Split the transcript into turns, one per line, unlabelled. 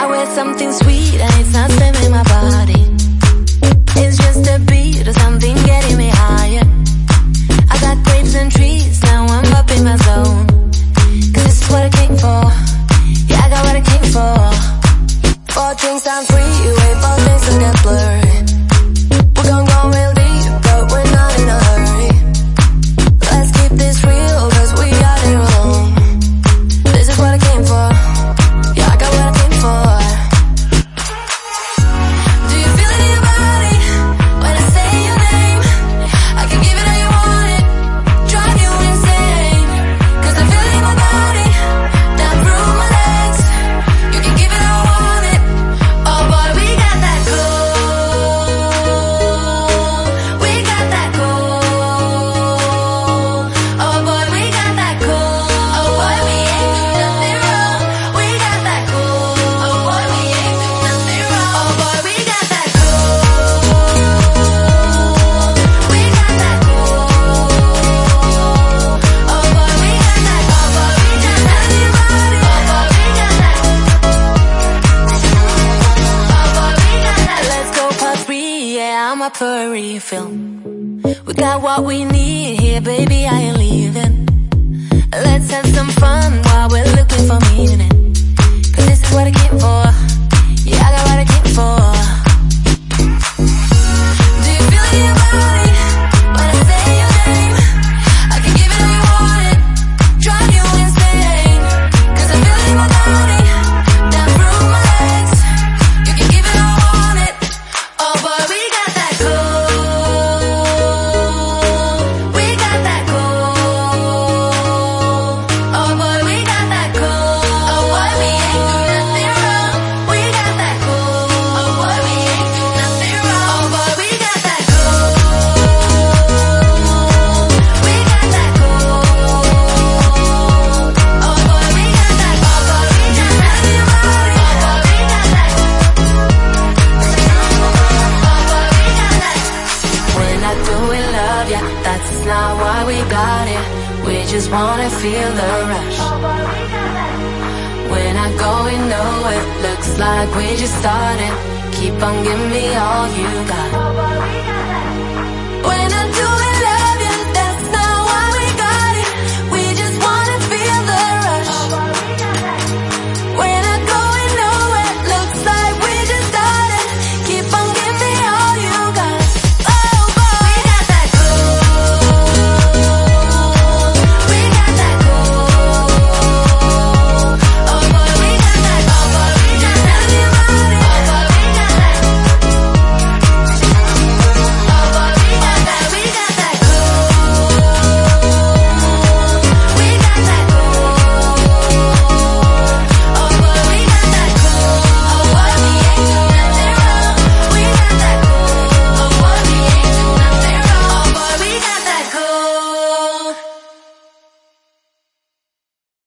I wear something sweet and it's not saving my body. It's just a beat or something getting me high. up a refill. We got what we need here, baby, I ain't leaving. Let's have some fun while we're love ya, that's not why we got it. We just wanna feel the rush. We're not going nowhere, looks like we just started. Keep on giving me all you got.